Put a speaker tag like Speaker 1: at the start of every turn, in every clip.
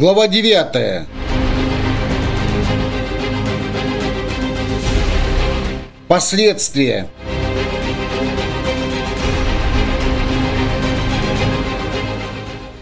Speaker 1: Глава 9. Последствия.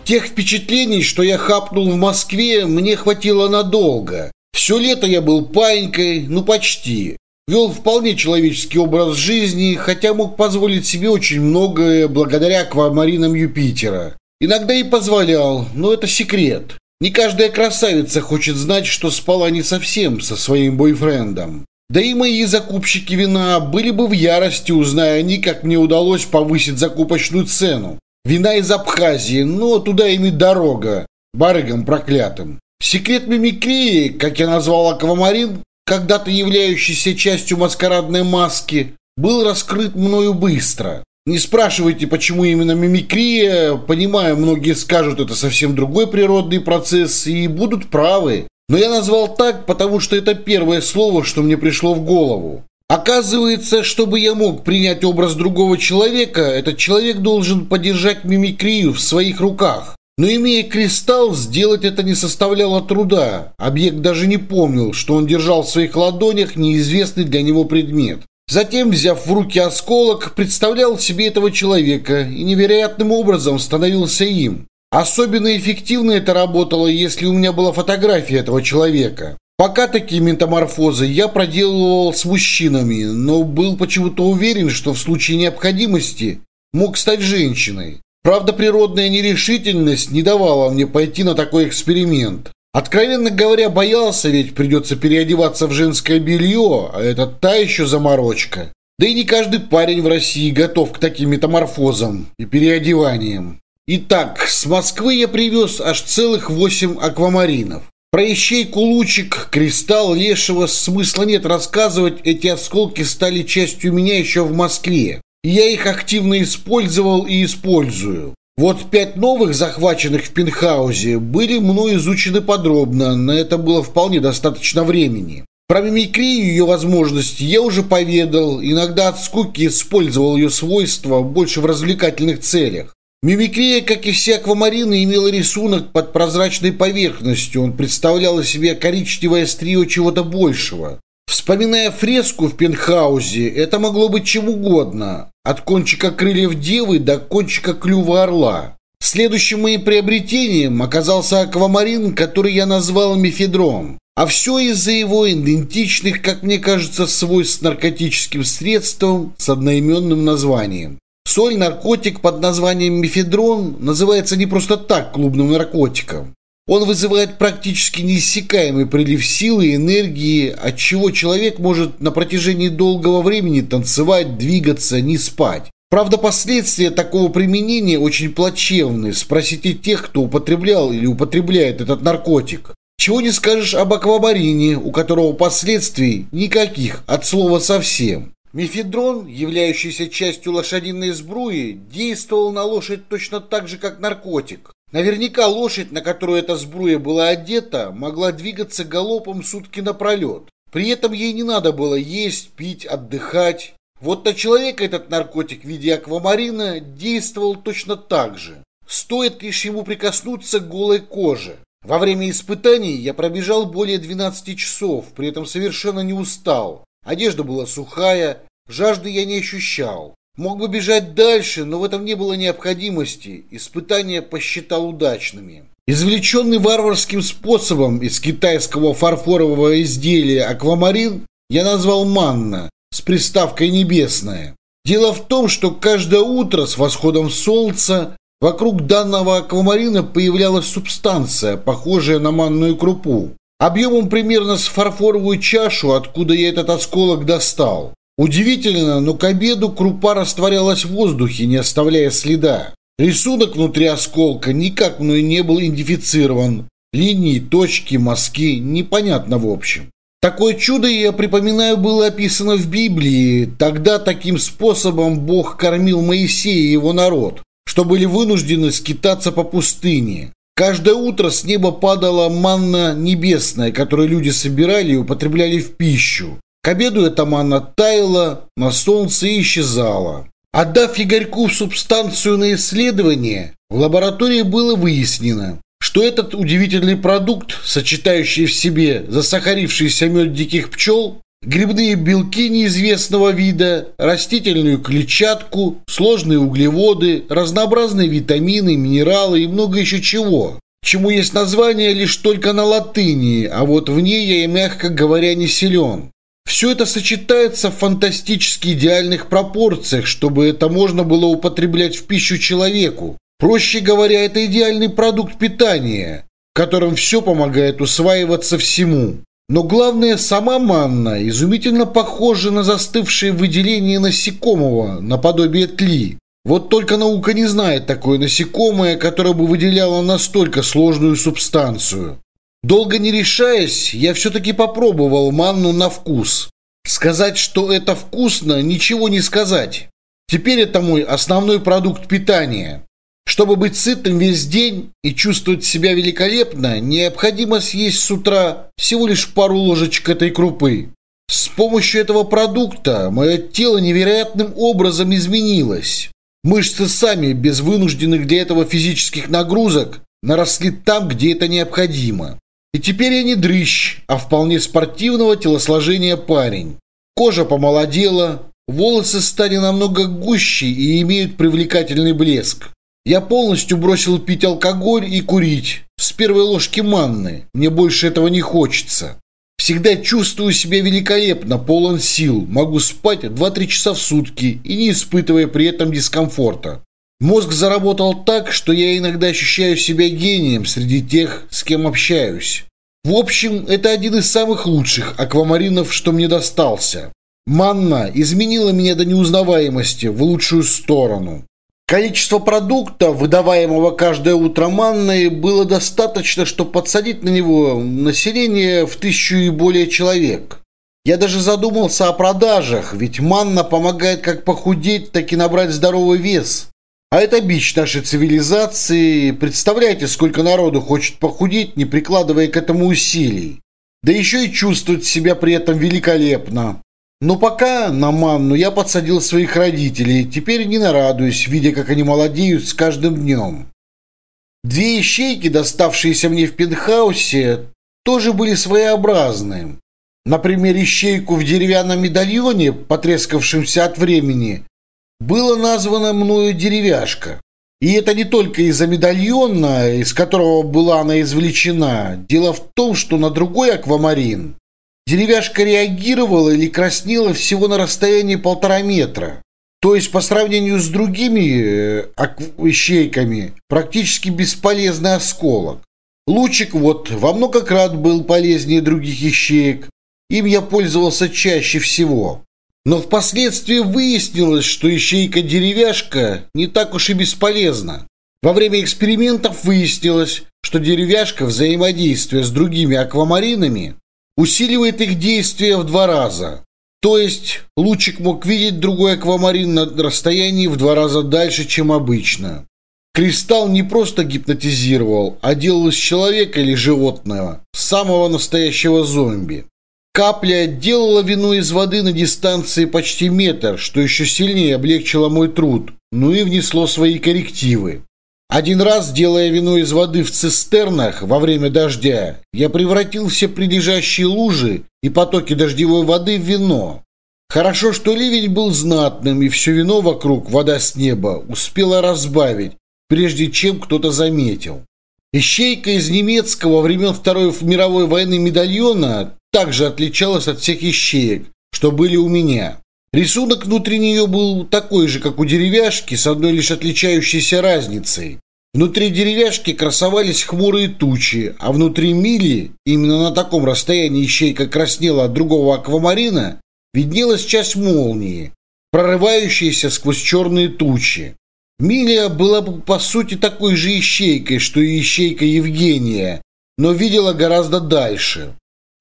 Speaker 1: Тех впечатлений, что я хапнул в Москве, мне хватило надолго. Все лето я был паинькой, ну почти. Вел вполне человеческий образ жизни, хотя мог позволить себе очень многое благодаря аквамаринам Юпитера. Иногда и позволял, но это секрет. Не каждая красавица хочет знать, что спала не совсем со своим бойфрендом. Да и мои закупщики вина были бы в ярости, узная они, как мне удалось повысить закупочную цену. Вина из Абхазии, но туда им дорога, барыгам проклятым. Секрет мимикрии, как я назвал аквамарин, когда-то являющийся частью маскарадной маски, был раскрыт мною быстро. Не спрашивайте, почему именно мимикрия. Понимаю, многие скажут, это совсем другой природный процесс и будут правы. Но я назвал так, потому что это первое слово, что мне пришло в голову. Оказывается, чтобы я мог принять образ другого человека, этот человек должен подержать мимикрию в своих руках. Но имея кристалл, сделать это не составляло труда. Объект даже не помнил, что он держал в своих ладонях неизвестный для него предмет. Затем, взяв в руки осколок, представлял себе этого человека и невероятным образом становился им. Особенно эффективно это работало, если у меня была фотография этого человека. Пока такие метаморфозы я проделывал с мужчинами, но был почему-то уверен, что в случае необходимости мог стать женщиной. Правда, природная нерешительность не давала мне пойти на такой эксперимент. Откровенно говоря, боялся, ведь придется переодеваться в женское белье, а это та еще заморочка. Да и не каждый парень в России готов к таким метаморфозам и переодеваниям. Итак, с Москвы я привез аж целых восемь аквамаринов. Про ищейку лучик, кристалл, лешего смысла нет рассказывать, эти осколки стали частью меня еще в Москве. И я их активно использовал и использую. Вот пять новых захваченных в Пинхаузе были мной изучены подробно, но это было вполне достаточно времени. Про мимикрию и ее возможности я уже поведал, иногда от скуки использовал ее свойства больше в развлекательных целях. Мимикрия, как и все аквамарины, имела рисунок под прозрачной поверхностью, он представлял из себя коричневое стрио чего-то большего. Вспоминая фреску в пентхаузе, это могло быть чем угодно, от кончика крыльев девы до кончика клюва орла. Следующим моим приобретением оказался аквамарин, который я назвал мифедром. А все из-за его идентичных, как мне кажется, свойств с наркотическим средством с одноименным названием. Соль-наркотик под названием мифедрон называется не просто так клубным наркотиком. Он вызывает практически неиссякаемый прилив силы и энергии, от чего человек может на протяжении долгого времени танцевать, двигаться, не спать. Правда, последствия такого применения очень плачевны. Спросите тех, кто употреблял или употребляет этот наркотик. Чего не скажешь об аквамарине, у которого последствий никаких, от слова совсем. Мифедрон, являющийся частью лошадиной сбруи, действовал на лошадь точно так же, как наркотик. Наверняка лошадь, на которую эта сбруя была одета, могла двигаться галопом сутки напролет. При этом ей не надо было есть, пить, отдыхать. Вот на человека этот наркотик в виде аквамарина действовал точно так же. Стоит лишь ему прикоснуться к голой коже. Во время испытаний я пробежал более 12 часов, при этом совершенно не устал. Одежда была сухая, жажды я не ощущал. Мог бы бежать дальше, но в этом не было необходимости. испытания посчитал удачными. Извлеченный варварским способом из китайского фарфорового изделия аквамарин я назвал манна с приставкой «небесная». Дело в том, что каждое утро с восходом солнца вокруг данного аквамарина появлялась субстанция, похожая на манную крупу, объемом примерно с фарфоровую чашу, откуда я этот осколок достал. Удивительно, но к обеду крупа растворялась в воздухе, не оставляя следа. Рисунок внутри осколка никак мной не был идентифицирован. Линии, точки, мазки, непонятно в общем. Такое чудо, я припоминаю, было описано в Библии. Тогда таким способом Бог кормил Моисея и его народ, что были вынуждены скитаться по пустыне. Каждое утро с неба падала манна небесная, которую люди собирали и употребляли в пищу. К обеду эта манна таяла, на солнце и исчезала. Отдав Игорьку субстанцию на исследование, в лаборатории было выяснено, что этот удивительный продукт, сочетающий в себе засахарившийся мед диких пчел, грибные белки неизвестного вида, растительную клетчатку, сложные углеводы, разнообразные витамины, минералы и много еще чего, чему есть название лишь только на латыни, а вот в ней я, мягко говоря, не силен. Все это сочетается в фантастически идеальных пропорциях, чтобы это можно было употреблять в пищу человеку. Проще говоря, это идеальный продукт питания, которым все помогает усваиваться всему. Но главное, сама манна изумительно похожа на застывшее выделение насекомого, наподобие тли. Вот только наука не знает такое насекомое, которое бы выделяло настолько сложную субстанцию. Долго не решаясь, я все-таки попробовал манну на вкус. Сказать, что это вкусно, ничего не сказать. Теперь это мой основной продукт питания. Чтобы быть сытым весь день и чувствовать себя великолепно, необходимо съесть с утра всего лишь пару ложечек этой крупы. С помощью этого продукта мое тело невероятным образом изменилось. Мышцы сами, без вынужденных для этого физических нагрузок, наросли там, где это необходимо. И теперь я не дрыщ, а вполне спортивного телосложения парень. Кожа помолодела, волосы стали намного гуще и имеют привлекательный блеск. Я полностью бросил пить алкоголь и курить. С первой ложки манны. Мне больше этого не хочется. Всегда чувствую себя великолепно, полон сил. Могу спать 2-3 часа в сутки и не испытывая при этом дискомфорта. Мозг заработал так, что я иногда ощущаю себя гением среди тех, с кем общаюсь. В общем, это один из самых лучших аквамаринов, что мне достался. Манна изменила меня до неузнаваемости в лучшую сторону. Количество продукта, выдаваемого каждое утро манной, было достаточно, чтобы подсадить на него население в тысячу и более человек. Я даже задумался о продажах, ведь манна помогает как похудеть, так и набрать здоровый вес. А это бич нашей цивилизации. Представляете, сколько народу хочет похудеть, не прикладывая к этому усилий. Да еще и чувствует себя при этом великолепно. Но пока на манну я подсадил своих родителей, теперь не нарадуюсь, видя, как они молодеют с каждым днем. Две ищейки, доставшиеся мне в пентхаусе, тоже были своеобразны. Например, ищейку в деревянном медальоне, потрескавшемся от времени, было названо мною деревяшка. И это не только из-за медальона, из которого была она извлечена. Дело в том, что на другой аквамарин деревяшка реагировала или краснела всего на расстоянии полтора метра. То есть по сравнению с другими э, ищейками практически бесполезный осколок. Лучик вот во много крат был полезнее других ищеек. Им я пользовался чаще всего. Но впоследствии выяснилось, что ищейка-деревяшка не так уж и бесполезна. Во время экспериментов выяснилось, что деревяшка взаимодействия с другими аквамаринами усиливает их действие в два раза. То есть лучик мог видеть другой аквамарин на расстоянии в два раза дальше, чем обычно. Кристалл не просто гипнотизировал, а делал из человека или животного самого настоящего зомби. Капля делала вино из воды на дистанции почти метр, что еще сильнее облегчило мой труд, ну и внесло свои коррективы. Один раз, делая вино из воды в цистернах во время дождя, я превратил все прилежащие лужи и потоки дождевой воды в вино. Хорошо, что ливень был знатным, и все вино вокруг, вода с неба, успела разбавить, прежде чем кто-то заметил. Ищейка из немецкого времен Второй мировой войны медальона также отличалась от всех ищеек, что были у меня. Рисунок внутри нее был такой же, как у деревяшки, с одной лишь отличающейся разницей. Внутри деревяшки красовались хмурые тучи, а внутри мили, именно на таком расстоянии ищейка краснела от другого аквамарина, виднелась часть молнии, прорывающаяся сквозь черные тучи. Милия была по сути такой же ищейкой, что и ищейка Евгения, но видела гораздо дальше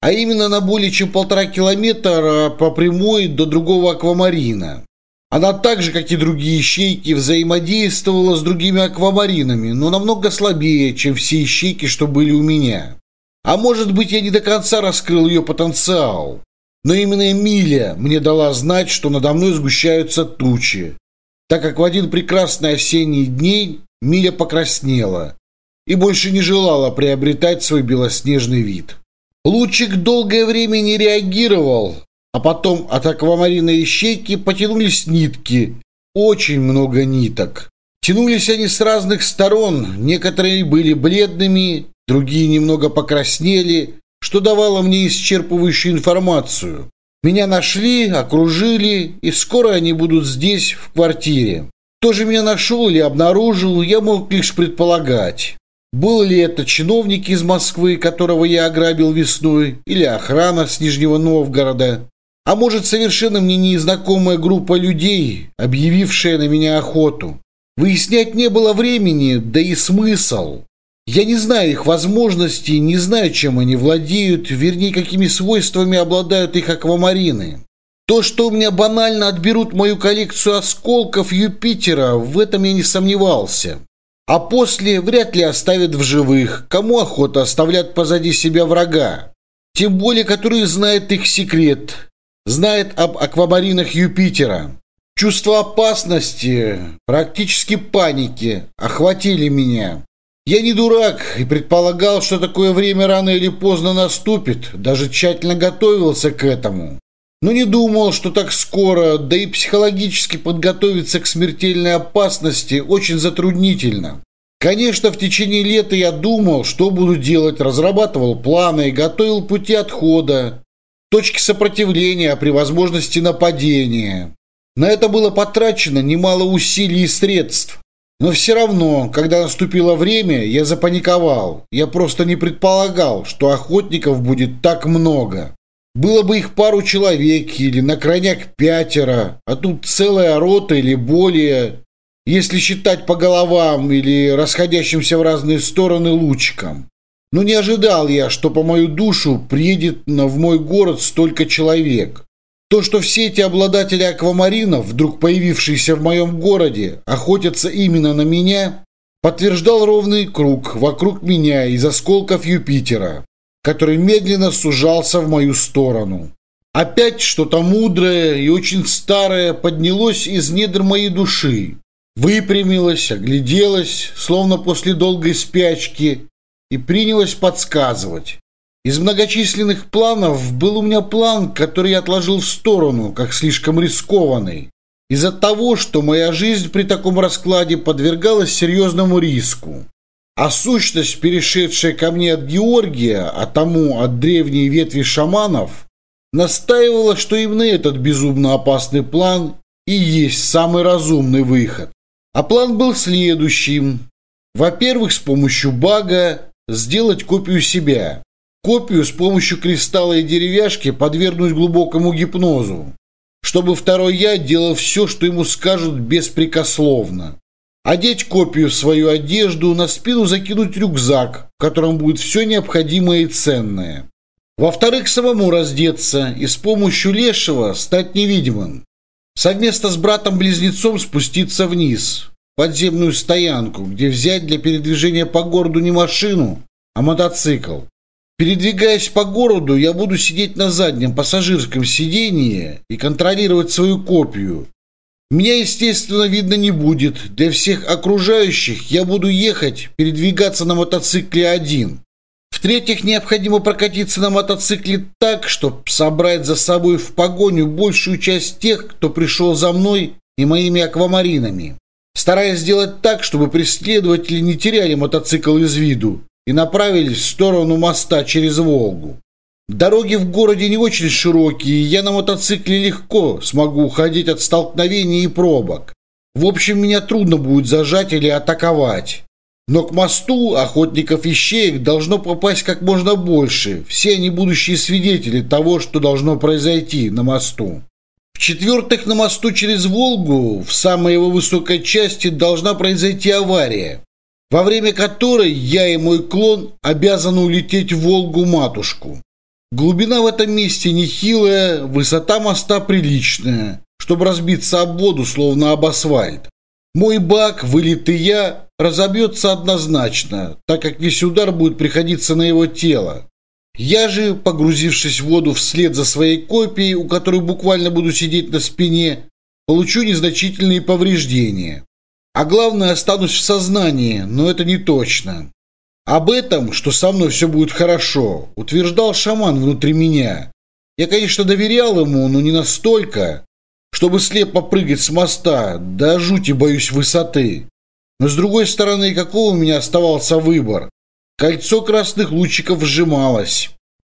Speaker 1: а именно на более чем полтора километра э, по прямой до другого аквамарина. Она так же, как и другие ищейки, взаимодействовала с другими аквамаринами, но намного слабее, чем все ищейки, что были у меня. А может быть, я не до конца раскрыл ее потенциал. Но именно Эмилия мне дала знать, что надо мной сгущаются тучи, так как в один прекрасный осенний день Миля покраснела и больше не желала приобретать свой белоснежный вид. Лучик долгое время не реагировал, а потом от аквамариной щеки потянулись нитки. Очень много ниток. Тянулись они с разных сторон, некоторые были бледными, другие немного покраснели, что давало мне исчерпывающую информацию. Меня нашли, окружили, и скоро они будут здесь, в квартире. Кто же меня нашел или обнаружил, я мог лишь предполагать. Был ли это чиновник из Москвы, которого я ограбил весной, или охрана с Нижнего Новгорода? А может, совершенно мне незнакомая группа людей, объявившая на меня охоту? Выяснять не было времени, да и смысл. Я не знаю их возможностей, не знаю, чем они владеют, вернее, какими свойствами обладают их аквамарины. То, что у меня банально отберут мою коллекцию осколков Юпитера, в этом я не сомневался а после вряд ли оставит в живых. Кому охота оставлять позади себя врага? Тем более, который знает их секрет, знает об аквамаринах Юпитера. Чувство опасности, практически паники охватили меня. Я не дурак и предполагал, что такое время рано или поздно наступит, даже тщательно готовился к этому но не думал, что так скоро, да и психологически подготовиться к смертельной опасности очень затруднительно. Конечно, в течение лета я думал, что буду делать, разрабатывал планы и готовил пути отхода, точки сопротивления при возможности нападения. На это было потрачено немало усилий и средств. Но все равно, когда наступило время, я запаниковал. Я просто не предполагал, что охотников будет так много. Было бы их пару человек или на крайняк пятеро, а тут целая рота или более, если считать по головам или расходящимся в разные стороны лучиком. Но не ожидал я, что по мою душу приедет в мой город столько человек. То, что все эти обладатели аквамаринов, вдруг появившиеся в моем городе, охотятся именно на меня, подтверждал ровный круг вокруг меня из осколков Юпитера который медленно сужался в мою сторону. Опять что-то мудрое и очень старое поднялось из недр моей души, выпрямилось, огляделось, словно после долгой спячки, и принялось подсказывать. Из многочисленных планов был у меня план, который я отложил в сторону, как слишком рискованный, из-за того, что моя жизнь при таком раскладе подвергалась серьезному риску. А сущность, перешедшая ко мне от Георгия, а тому от древней ветви шаманов, настаивала, что именно этот безумно опасный план и есть самый разумный выход. А план был следующим. Во-первых, с помощью бага сделать копию себя. Копию с помощью кристалла и деревяшки подвергнуть глубокому гипнозу, чтобы второй «я» делал все, что ему скажут беспрекословно. Одеть копию свою одежду, на спину закинуть рюкзак, в котором будет все необходимое и ценное. Во-вторых, самому раздеться и с помощью лешего стать невидимым. Совместно с братом-близнецом спуститься вниз, в подземную стоянку, где взять для передвижения по городу не машину, а мотоцикл. Передвигаясь по городу, я буду сидеть на заднем пассажирском сидении и контролировать свою копию, меня, естественно, видно не будет, для всех окружающих я буду ехать, передвигаться на мотоцикле один. В-третьих, необходимо прокатиться на мотоцикле так, чтобы собрать за собой в погоню большую часть тех, кто пришел за мной и моими аквамаринами, стараясь сделать так, чтобы преследователи не теряли мотоцикл из виду и направились в сторону моста через Волгу. Дороги в городе не очень широкие, я на мотоцикле легко смогу уходить от столкновений и пробок. В общем, меня трудно будет зажать или атаковать. Но к мосту охотников и щеек должно попасть как можно больше. Все они будущие свидетели того, что должно произойти на мосту. В-четвертых, на мосту через Волгу, в самой его высокой части, должна произойти авария, во время которой я и мой клон обязаны улететь в Волгу-матушку. Глубина в этом месте нехилая, высота моста приличная, чтобы разбиться об воду, словно об асфальт. Мой бак, вылитый я, разобьется однозначно, так как весь удар будет приходиться на его тело. Я же, погрузившись в воду вслед за своей копией, у которой буквально буду сидеть на спине, получу незначительные повреждения. А главное, останусь в сознании, но это не точно. Об этом, что со мной все будет хорошо, утверждал шаман внутри меня. Я, конечно, доверял ему, но не настолько, чтобы слепо прыгать с моста, да жути боюсь высоты. Но с другой стороны, какого у меня оставался выбор? Кольцо красных лучиков сжималось.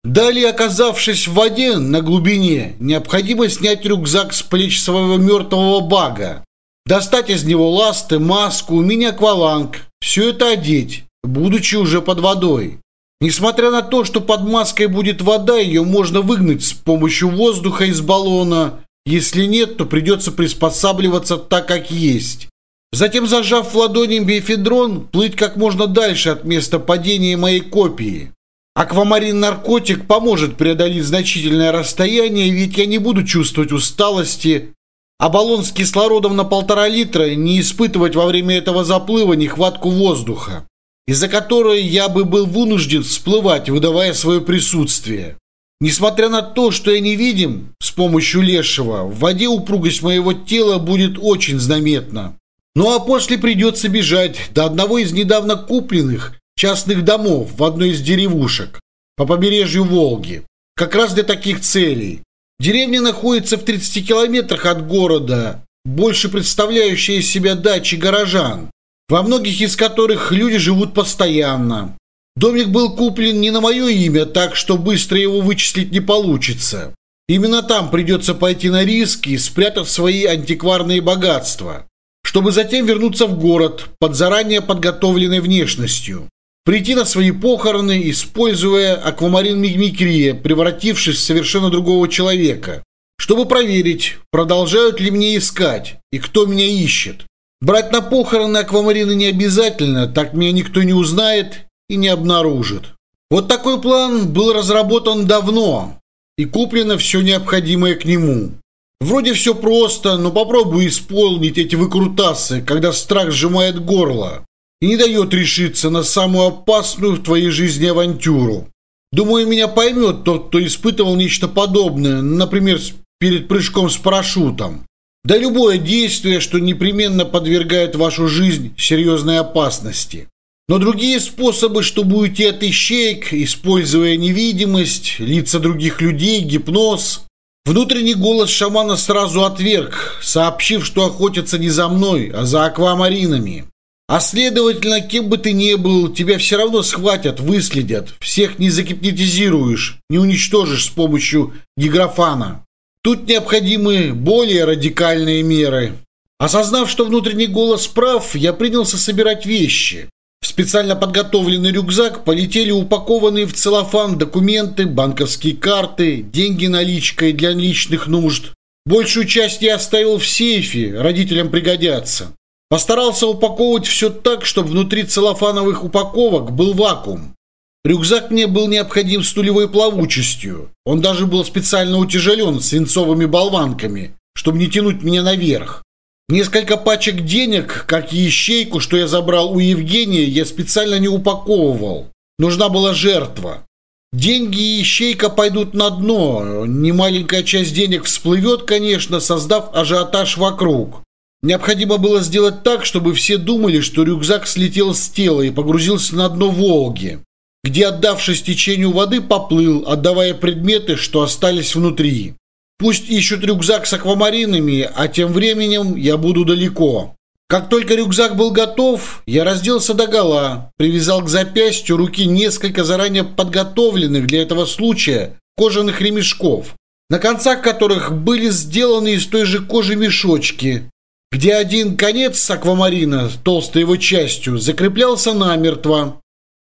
Speaker 1: Далее, оказавшись в воде на глубине, необходимо снять рюкзак с плеч своего мертвого бага, достать из него ласты, маску, мини-акваланг, все это одеть будучи уже под водой. Несмотря на то, что под маской будет вода, ее можно выгнать с помощью воздуха из баллона. Если нет, то придется приспосабливаться так, как есть. Затем, зажав в ладони бифедрон, плыть как можно дальше от места падения моей копии. Аквамарин-наркотик поможет преодолеть значительное расстояние, ведь я не буду чувствовать усталости, а баллон с кислородом на полтора литра не испытывать во время этого заплыва нехватку воздуха из-за которой я бы был вынужден всплывать, выдавая свое присутствие. Несмотря на то, что я невидим с помощью лешего, в воде упругость моего тела будет очень заметна. Ну а после придется бежать до одного из недавно купленных частных домов в одной из деревушек по побережью Волги. Как раз для таких целей. Деревня находится в 30 километрах от города, больше представляющая из себя дачи горожан во многих из которых люди живут постоянно. Домик был куплен не на мое имя, так что быстро его вычислить не получится. Именно там придется пойти на риски, спрятав свои антикварные богатства, чтобы затем вернуться в город под заранее подготовленной внешностью, прийти на свои похороны, используя аквамарин мигмикрия, превратившись в совершенно другого человека, чтобы проверить, продолжают ли мне искать и кто меня ищет. Брать на похороны аквамарины не обязательно, так меня никто не узнает и не обнаружит. Вот такой план был разработан давно и куплено все необходимое к нему. Вроде все просто, но попробуй исполнить эти выкрутасы, когда страх сжимает горло и не дает решиться на самую опасную в твоей жизни авантюру. Думаю, меня поймет тот, кто испытывал нечто подобное, например, перед прыжком с парашютом. Да любое действие, что непременно подвергает вашу жизнь серьезной опасности. Но другие способы, чтобы уйти от ищеек, используя невидимость, лица других людей, гипноз. Внутренний голос шамана сразу отверг, сообщив, что охотятся не за мной, а за аквамаринами. А следовательно, кем бы ты ни был, тебя все равно схватят, выследят. Всех не закипнетизируешь, не уничтожишь с помощью гиграфана. Тут необходимы более радикальные меры. Осознав, что внутренний голос прав, я принялся собирать вещи. В специально подготовленный рюкзак полетели упакованные в целлофан документы, банковские карты, деньги наличкой для личных нужд. Большую часть я оставил в сейфе, родителям пригодятся. Постарался упаковывать все так, чтобы внутри целлофановых упаковок был вакуум. Рюкзак мне был необходим с нулевой плавучестью. Он даже был специально утяжелен свинцовыми болванками, чтобы не тянуть меня наверх. Несколько пачек денег, как и ящейку, что я забрал у Евгения, я специально не упаковывал. Нужна была жертва. Деньги и ящейка пойдут на дно. Немаленькая часть денег всплывет, конечно, создав ажиотаж вокруг. Необходимо было сделать так, чтобы все думали, что рюкзак слетел с тела и погрузился на дно Волги где, отдавшись течению воды, поплыл, отдавая предметы, что остались внутри. Пусть ищут рюкзак с аквамаринами, а тем временем я буду далеко. Как только рюкзак был готов, я разделся до гола, привязал к запястью руки несколько заранее подготовленных для этого случая кожаных ремешков, на концах которых были сделаны из той же кожи мешочки, где один конец аквамарина, толстой его частью, закреплялся намертво,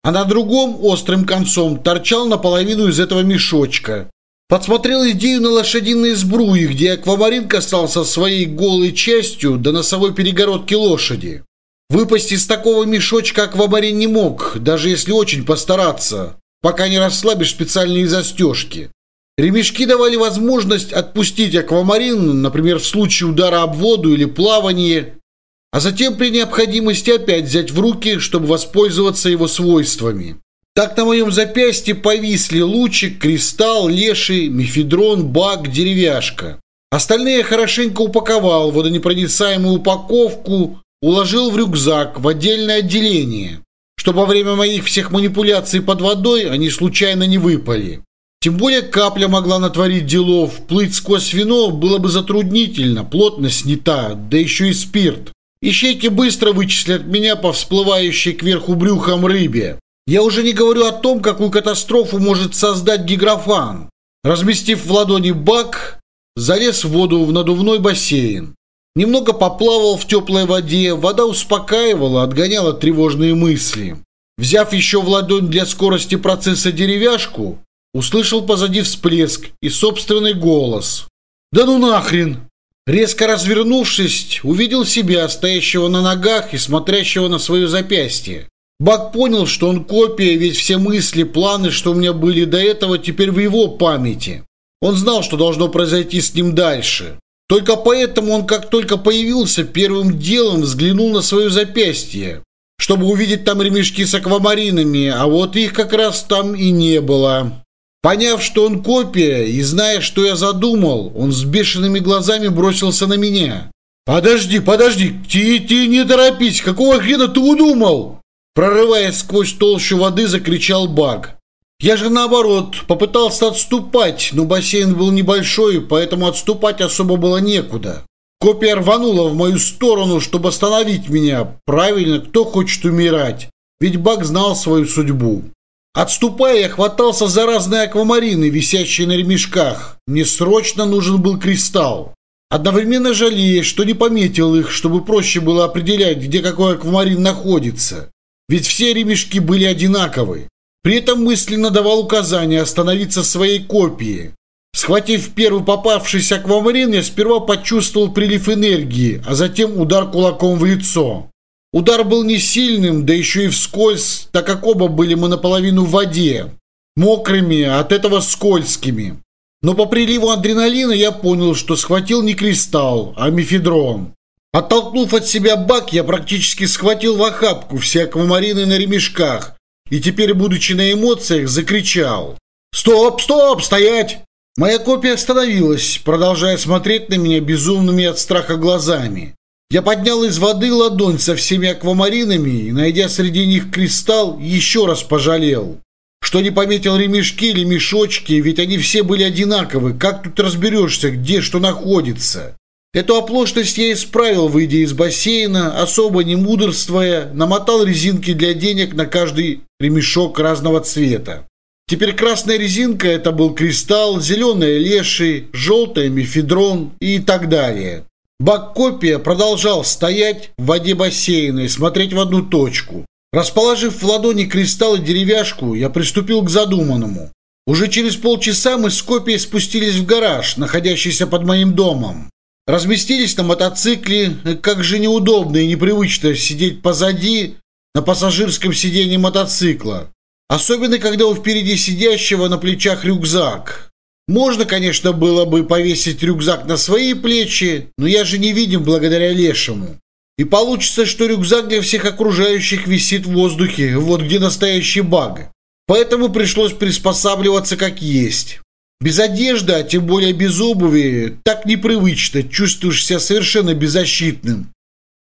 Speaker 1: а на другом острым концом торчал наполовину из этого мешочка. Подсмотрел идею на лошадиной сбруе, где аквамарин касался своей голой частью до носовой перегородки лошади. Выпасть из такого мешочка аквамарин не мог, даже если очень постараться, пока не расслабишь специальные застежки. Ремешки давали возможность отпустить аквамарин, например, в случае удара об воду или плавания, а затем при необходимости опять взять в руки, чтобы воспользоваться его свойствами. Так на моем запястье повисли лучик, кристалл, леший, мифедрон, бак, деревяшка. Остальные хорошенько упаковал в водонепроницаемую упаковку, уложил в рюкзак в отдельное отделение, чтобы во время моих всех манипуляций под водой они случайно не выпали. Тем более капля могла натворить делов, плыть сквозь вино было бы затруднительно, плотность не та, да еще и спирт. Ищейки быстро вычислят меня по всплывающей кверху брюхом рыбе. Я уже не говорю о том, какую катастрофу может создать гиграфан. Разместив в ладони бак, залез в воду в надувной бассейн. Немного поплавал в теплой воде, вода успокаивала, отгоняла тревожные мысли. Взяв еще в ладонь для скорости процесса деревяшку, услышал позади всплеск и собственный голос. «Да ну нахрен! Резко развернувшись, увидел себя, стоящего на ногах и смотрящего на свое запястье. Бак понял, что он копия, ведь все мысли, планы, что у меня были до этого, теперь в его памяти. Он знал, что должно произойти с ним дальше. Только поэтому он, как только появился, первым делом взглянул на свое запястье, чтобы увидеть там ремешки с аквамаринами, а вот их как раз там и не было. Поняв, что он копия, и зная, что я задумал, он с бешеными глазами бросился на меня. «Подожди, подожди, ти, ти, не торопись, какого хрена ты удумал?» Прорываясь сквозь толщу воды, закричал Баг. Я же наоборот попытался отступать, но бассейн был небольшой, поэтому отступать особо было некуда. Копия рванула в мою сторону, чтобы остановить меня. Правильно, кто хочет умирать? Ведь Баг знал свою судьбу. Отступая, я хватался за разные аквамарины, висящие на ремешках. Мне срочно нужен был кристалл. Одновременно жалея, что не пометил их, чтобы проще было определять, где какой аквамарин находится. Ведь все ремешки были одинаковы. При этом мысленно давал указание остановиться своей копии. Схватив первый попавшийся аквамарин, я сперва почувствовал прилив энергии, а затем удар кулаком в лицо. Удар был не сильным, да еще и вскользь, так как оба были мы наполовину в воде, мокрыми, от этого скользкими. Но по приливу адреналина я понял, что схватил не кристалл, а мифедрон. Оттолкнув от себя бак, я практически схватил в охапку все аквамарины на ремешках и теперь, будучи на эмоциях, закричал. «Стоп, стоп, стоять!» Моя копия остановилась, продолжая смотреть на меня безумными от страха глазами. Я поднял из воды ладонь со всеми аквамаринами и, найдя среди них кристалл, еще раз пожалел, что не пометил ремешки или мешочки, ведь они все были одинаковы. Как тут разберешься, где что находится? Эту оплошность я исправил, выйдя из бассейна, особо не мудрствуя, намотал резинки для денег на каждый ремешок разного цвета. Теперь красная резинка – это был кристалл, зеленая – леший, желтая – мифедрон и так далее. Баккопия продолжал стоять в воде бассейна и смотреть в одну точку. Расположив в ладони кристалл и деревяшку, я приступил к задуманному. Уже через полчаса мы с копией спустились в гараж, находящийся под моим домом. Разместились на мотоцикле, как же неудобно и непривычно сидеть позади на пассажирском сиденье мотоцикла. Особенно, когда у впереди сидящего на плечах рюкзак. Можно, конечно, было бы повесить рюкзак на свои плечи, но я же не видим благодаря лешему. И получится, что рюкзак для всех окружающих висит в воздухе, вот где настоящий баг. Поэтому пришлось приспосабливаться как есть. Без одежды, а тем более без обуви, так непривычно, чувствуешь себя совершенно беззащитным.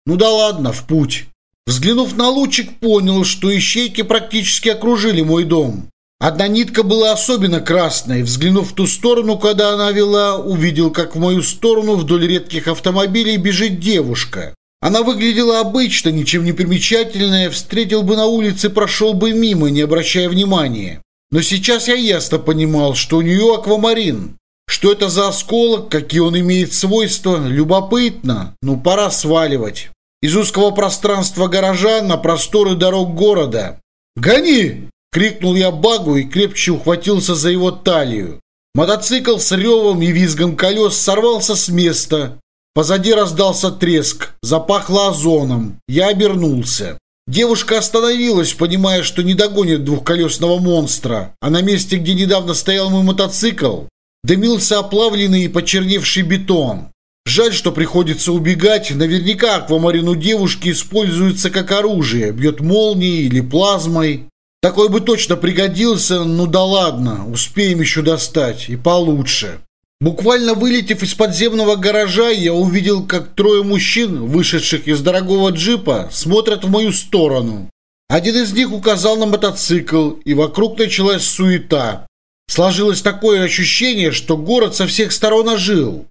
Speaker 1: Ну да ладно, в путь. Взглянув на лучик, понял, что ищейки практически окружили мой дом. Одна нитка была особенно красной. Взглянув в ту сторону, когда она вела, увидел, как в мою сторону вдоль редких автомобилей бежит девушка. Она выглядела обычно, ничем не примечательная, встретил бы на улице, прошел бы мимо, не обращая внимания. Но сейчас я ясно понимал, что у нее аквамарин. Что это за осколок, какие он имеет свойства, любопытно, но пора сваливать. Из узкого пространства гаража на просторы дорог города. «Гони!» Крикнул я Багу и крепче ухватился за его талию. Мотоцикл с ревом и визгом колес сорвался с места. Позади раздался треск, запахло озоном. Я обернулся. Девушка остановилась, понимая, что не догонит двухколесного монстра, а на месте, где недавно стоял мой мотоцикл, дымился оплавленный и почерневший бетон. Жаль, что приходится убегать. Наверняка аквамарин у девушки используется как оружие, бьет молнией или плазмой. Такой бы точно пригодился, ну да ладно, успеем еще достать, и получше. Буквально вылетев из подземного гаража, я увидел, как трое мужчин, вышедших из дорогого джипа, смотрят в мою сторону. Один из них указал на мотоцикл, и вокруг началась суета. Сложилось такое ощущение, что город со всех сторон ожил.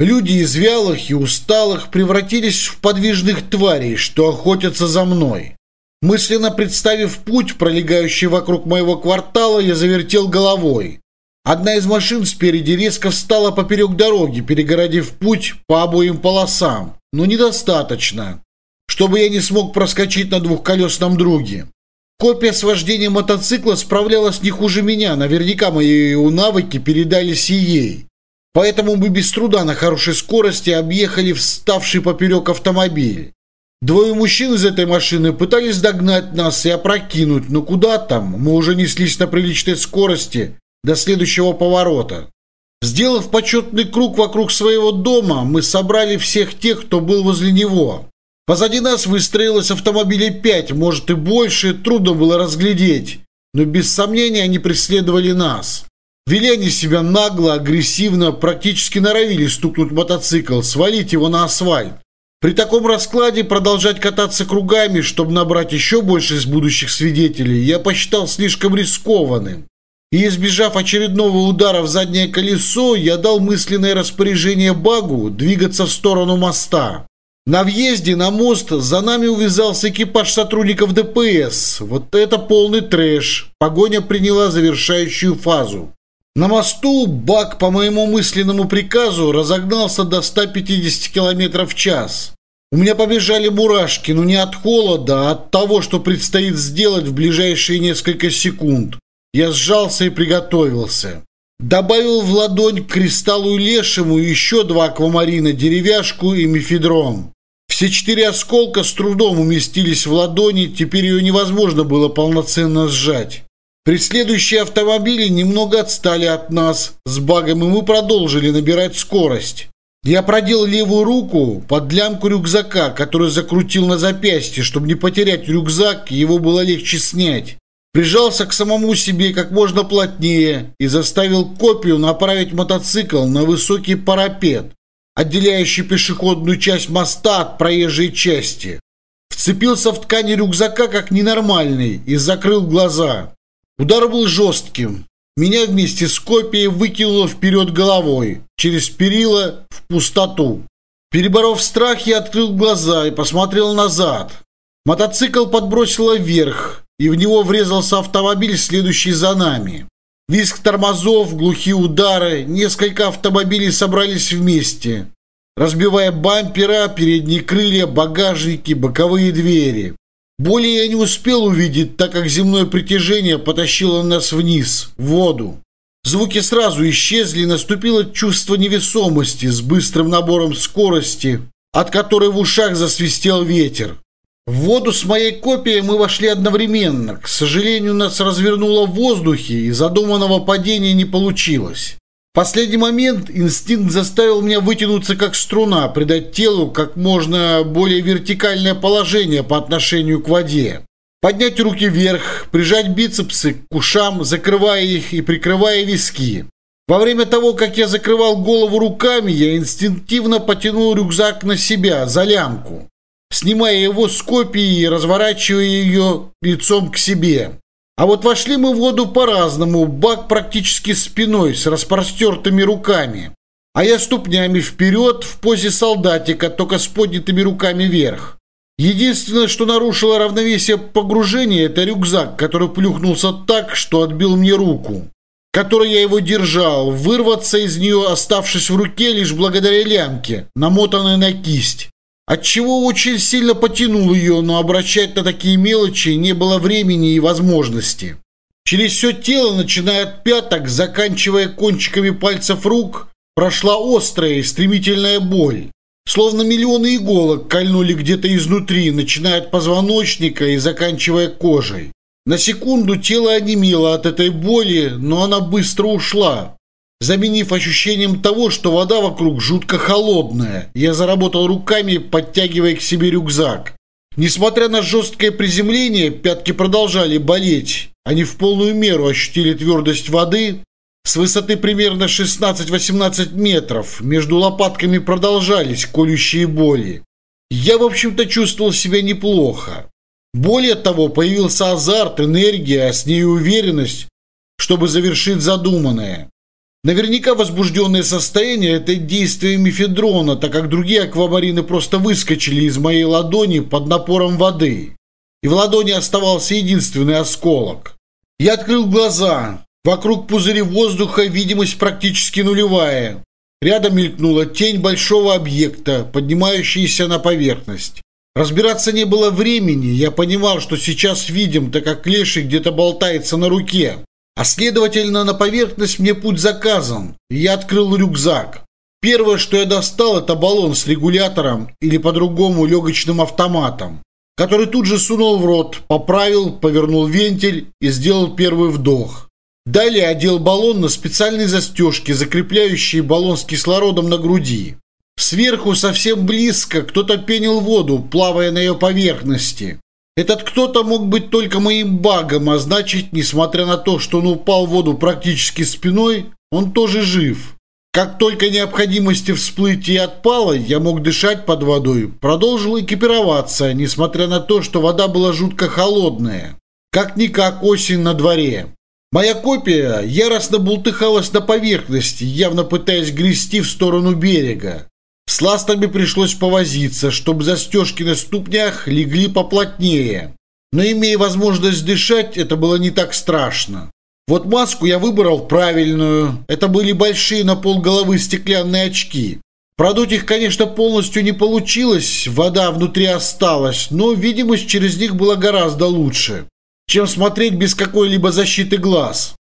Speaker 1: Люди из вялых и усталых превратились в подвижных тварей, что охотятся за мной. Мысленно представив путь, пролегающий вокруг моего квартала, я завертел головой. Одна из машин спереди резко встала поперек дороги, перегородив путь по обоим полосам. Но недостаточно, чтобы я не смог проскочить на двухколесном друге. Копия с вождением мотоцикла справлялась не хуже меня, наверняка мои навыки передались и ей. Поэтому мы без труда на хорошей скорости объехали вставший поперек автомобиль. Двое мужчин из этой машины пытались догнать нас и опрокинуть, но куда там? Мы уже неслись на приличной скорости до следующего поворота. Сделав почетный круг вокруг своего дома, мы собрали всех тех, кто был возле него. Позади нас выстроилось автомобилей пять, может и больше, трудно было разглядеть. Но без сомнения они преследовали нас. Вели они себя нагло, агрессивно, практически норовили стукнуть мотоцикл, свалить его на асфальт. При таком раскладе продолжать кататься кругами, чтобы набрать еще больше из будущих свидетелей, я посчитал слишком рискованным. И избежав очередного удара в заднее колесо, я дал мысленное распоряжение Багу двигаться в сторону моста. На въезде на мост за нами увязался экипаж сотрудников ДПС. Вот это полный трэш. Погоня приняла завершающую фазу. На мосту Бак по моему мысленному приказу разогнался до 150 км в час. У меня побежали мурашки, но не от холода, а от того, что предстоит сделать в ближайшие несколько секунд. Я сжался и приготовился. Добавил в ладонь к кристаллу лешему еще два аквамарина, деревяшку и мифедрон. Все четыре осколка с трудом уместились в ладони, теперь ее невозможно было полноценно сжать. Преследующие автомобили немного отстали от нас. С багом и мы продолжили набирать скорость. Я продел левую руку под лямку рюкзака, который закрутил на запястье, чтобы не потерять рюкзак, и его было легче снять. Прижался к самому себе как можно плотнее и заставил копию направить мотоцикл на высокий парапет, отделяющий пешеходную часть моста от проезжей части. Вцепился в ткани рюкзака как ненормальный и закрыл глаза. Удар был жестким. Меня вместе с копией выкинуло вперед головой, через перила в пустоту. Переборов страх, я открыл глаза и посмотрел назад. Мотоцикл подбросило вверх, и в него врезался автомобиль, следующий за нами. Виск тормозов, глухие удары, несколько автомобилей собрались вместе, разбивая бампера, передние крылья, багажники, боковые двери. Более я не успел увидеть, так как земное притяжение потащило нас вниз, в воду. Звуки сразу исчезли, наступило чувство невесомости с быстрым набором скорости, от которой в ушах засвистел ветер. В воду с моей копией мы вошли одновременно. К сожалению, нас развернуло в воздухе, и задуманного падения не получилось. Последний момент инстинкт заставил меня вытянуться как струна, придать телу как можно более вертикальное положение по отношению к воде. Поднять руки вверх, прижать бицепсы к ушам, закрывая их и прикрывая виски. Во время того, как я закрывал голову руками, я инстинктивно потянул рюкзак на себя, за лямку, снимая его с копии и разворачивая ее лицом к себе. А вот вошли мы в воду по-разному, бак практически спиной, с распростертыми руками, а я ступнями вперед в позе солдатика, только с поднятыми руками вверх. Единственное, что нарушило равновесие погружения, это рюкзак, который плюхнулся так, что отбил мне руку, которой я его держал, вырваться из нее, оставшись в руке лишь благодаря лямке, намотанной на кисть. Отчего очень сильно потянул ее, но обращать на такие мелочи не было времени и возможности. Через все тело, начиная от пяток, заканчивая кончиками пальцев рук, прошла острая и стремительная боль. Словно миллионы иголок кольнули где-то изнутри, начиная от позвоночника и заканчивая кожей. На секунду тело онемело от этой боли, но она быстро ушла. Заменив ощущением того, что вода вокруг жутко холодная, я заработал руками, подтягивая к себе рюкзак. Несмотря на жесткое приземление, пятки продолжали болеть. Они в полную меру ощутили твердость воды. С высоты примерно 16-18 метров между лопатками продолжались колющие боли. Я, в общем-то, чувствовал себя неплохо. Более того, появился азарт, энергия, а с ней уверенность, чтобы завершить задуманное. Наверняка возбужденное состояние – это действие мифедрона, так как другие аквамарины просто выскочили из моей ладони под напором воды. И в ладони оставался единственный осколок. Я открыл глаза. Вокруг пузыри воздуха видимость практически нулевая. Рядом мелькнула тень большого объекта, поднимающаяся на поверхность. Разбираться не было времени, я понимал, что сейчас видим, так как леший где-то болтается на руке. А следовательно, на поверхность мне путь заказан. Я открыл рюкзак. Первое, что я достал, это баллон с регулятором или по-другому легочным автоматом, который тут же сунул в рот, поправил, повернул вентиль и сделал первый вдох. Далее одел баллон на специальные застежки, закрепляющие баллон с кислородом на груди. Сверху совсем близко кто-то пенил воду, плавая на ее поверхности. Этот кто-то мог быть только моим багом, а значит, несмотря на то, что он упал в воду практически спиной, он тоже жив. Как только необходимости всплытия отпала, я мог дышать под водой. Продолжил экипироваться, несмотря на то, что вода была жутко холодная. Как-никак осень на дворе. Моя копия яростно бултыхалась на поверхности, явно пытаясь грести в сторону берега. С ластами пришлось повозиться, чтобы застежки на ступнях легли поплотнее. Но имея возможность дышать, это было не так страшно. Вот маску я выбрал правильную. Это были большие на пол головы стеклянные очки. Продуть их, конечно, полностью не получилось, вода внутри осталась, но видимость через них была гораздо лучше, чем смотреть без какой-либо защиты глаз.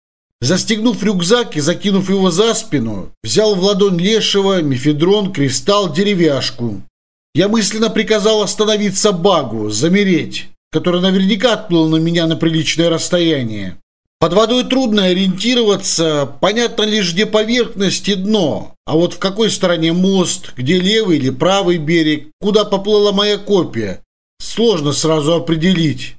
Speaker 1: Застегнув рюкзак и закинув его за спину, взял в ладонь лешего, мифедрон, кристалл, деревяшку. Я мысленно приказал остановиться багу, замереть, который наверняка отплыл на меня на приличное расстояние. Под водой трудно ориентироваться, понятно лишь где поверхность и дно, а вот в какой стороне мост, где левый или правый берег, куда поплыла моя копия, сложно сразу определить.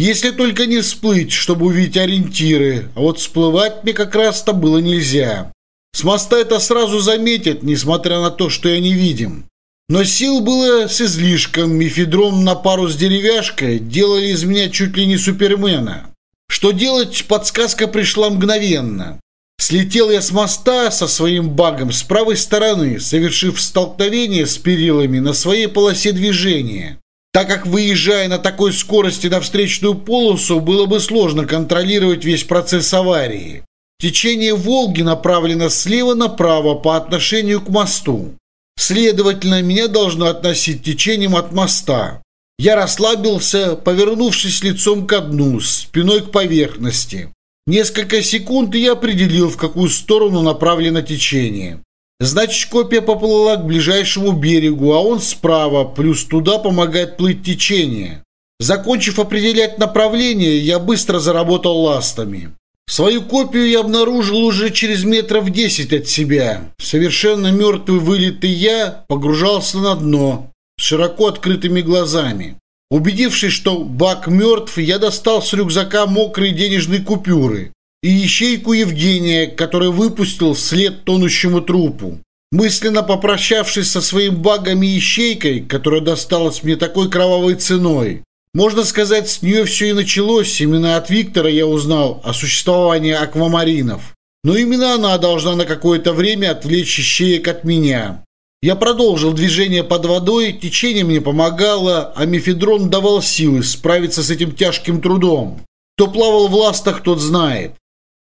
Speaker 1: Если только не всплыть, чтобы увидеть ориентиры, а вот всплывать мне как раз-то было нельзя. С моста это сразу заметят, несмотря на то, что я не видим. Но сил было с излишком, мифедрон на пару с деревяшкой делали из меня чуть ли не супермена. Что делать, подсказка пришла мгновенно. Слетел я с моста со своим багом с правой стороны, совершив столкновение с перилами на своей полосе движения. Так как выезжая на такой скорости на встречную полосу, было бы сложно контролировать весь процесс аварии. Течение Волги направлено слева направо по отношению к мосту. Следовательно, меня должно относить течением от моста. Я расслабился, повернувшись лицом ко дну, спиной к поверхности. Несколько секунд я определил, в какую сторону направлено течение. Значит, копия поплыла к ближайшему берегу, а он справа, плюс туда помогает плыть течение. Закончив определять направление, я быстро заработал ластами. Свою копию я обнаружил уже через метров десять от себя. Совершенно мертвый вылитый я погружался на дно с широко открытыми глазами. Убедившись, что бак мертв, я достал с рюкзака мокрые денежные купюры и ищейку Евгения, который выпустил вслед тонущему трупу. Мысленно попрощавшись со своим багом и ищейкой, которая досталась мне такой кровавой ценой, можно сказать, с нее все и началось, именно от Виктора я узнал о существовании аквамаринов. Но именно она должна на какое-то время отвлечь ищеек от меня. Я продолжил движение под водой, течение мне помогало, а мефедрон давал силы справиться с этим тяжким трудом. Кто плавал в ластах, тот знает.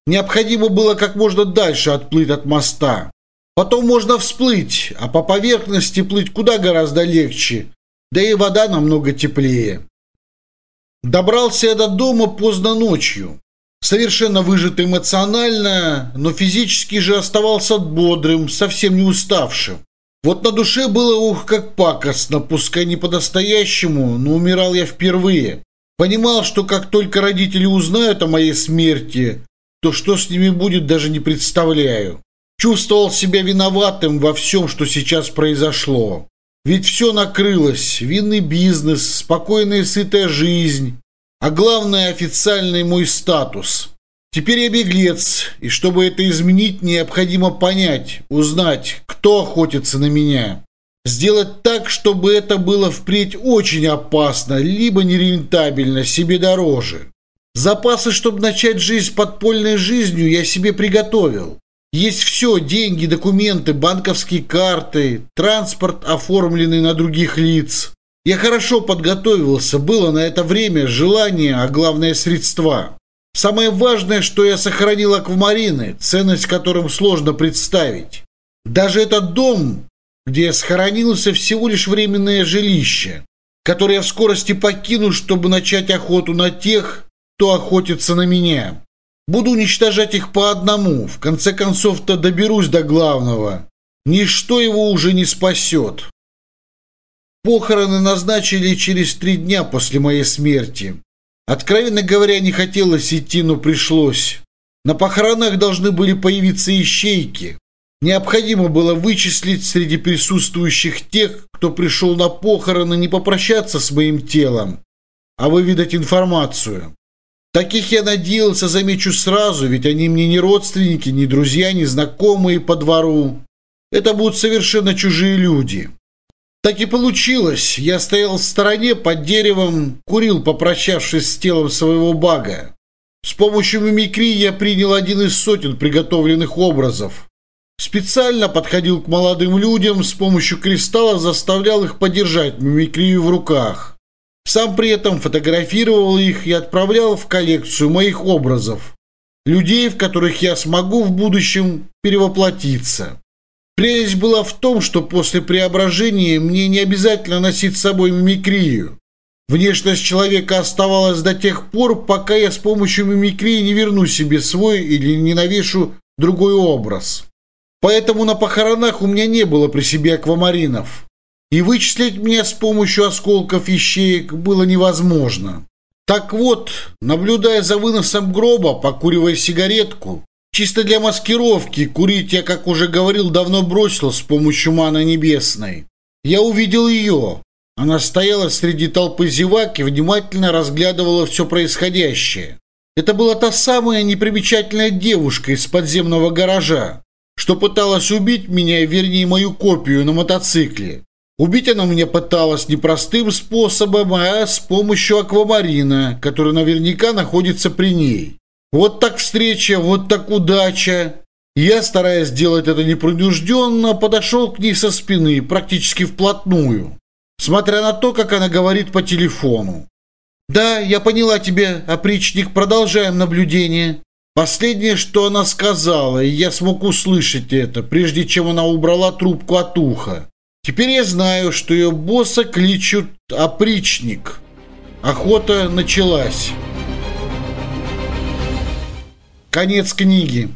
Speaker 1: Необходимо было как можно дальше отплыть от моста. Потом можно всплыть, а по поверхности плыть куда гораздо легче, да и вода намного теплее. Добрался я до дома поздно ночью. Совершенно выжат эмоционально, но физически же оставался бодрым, совсем не уставшим. Вот на душе было, ух, как пакостно, пускай не по-настоящему, но умирал я впервые. Понимал, что как только родители узнают о моей смерти, то что с ними будет, даже не представляю. Чувствовал себя виноватым во всем, что сейчас произошло. Ведь все накрылось, винный бизнес, спокойная и сытая жизнь, а главное официальный мой статус. Теперь я беглец, и чтобы это изменить, необходимо понять, узнать, кто охотится на меня. Сделать так, чтобы это было впредь очень опасно, либо нерентабельно, себе дороже. Запасы, чтобы начать жизнь подпольной жизнью, я себе приготовил. Есть все – деньги, документы, банковские карты, транспорт, оформленный на других лиц. Я хорошо подготовился, было на это время желание, а главное – средства. Самое важное, что я сохранил аквамарины, ценность которым сложно представить. Даже этот дом, где я схоронился, всего лишь временное жилище, которое я в скорости покину, чтобы начать охоту на тех, кто охотится на меня. Буду уничтожать их по одному. В конце концов-то доберусь до главного. Ничто его уже не спасет. Похороны назначили через три дня после моей смерти. Откровенно говоря, не хотелось идти, но пришлось. На похоронах должны были появиться ищейки. Необходимо было вычислить среди присутствующих тех, кто пришел на похороны не попрощаться с моим телом, а выведать информацию. Таких я надеялся, замечу сразу, ведь они мне не родственники, не друзья, не знакомые по двору. Это будут совершенно чужие люди. Так и получилось. Я стоял в стороне под деревом, курил, попрощавшись с телом своего бага. С помощью мимикрии я принял один из сотен приготовленных образов. Специально подходил к молодым людям, с помощью кристалла заставлял их подержать мимикрию в руках. Сам при этом фотографировал их и отправлял в коллекцию моих образов, людей, в которых я смогу в будущем перевоплотиться. Прелесть была в том, что после преображения мне не обязательно носить с собой мимикрию. Внешность человека оставалась до тех пор, пока я с помощью мимикрии не верну себе свой или не навешу другой образ. Поэтому на похоронах у меня не было при себе аквамаринов и вычислить меня с помощью осколков ищеек было невозможно. Так вот, наблюдая за выносом гроба, покуривая сигаретку, чисто для маскировки, курить я, как уже говорил, давно бросил с помощью маны небесной, я увидел ее. Она стояла среди толпы зевак и внимательно разглядывала все происходящее. Это была та самая непримечательная девушка из подземного гаража, что пыталась убить меня, вернее, мою копию на мотоцикле. Убить она мне пыталась непростым способом, а с помощью аквамарина, который наверняка находится при ней. Вот так встреча, вот так удача. Я, стараясь сделать это непринужденно, подошел к ней со спины, практически вплотную, смотря на то, как она говорит по телефону. «Да, я поняла тебя, опричник, продолжаем наблюдение». Последнее, что она сказала, и я смог услышать это, прежде чем она убрала трубку от уха. Теперь я знаю, что ее босса кличут «Опричник». Охота началась. Конец книги.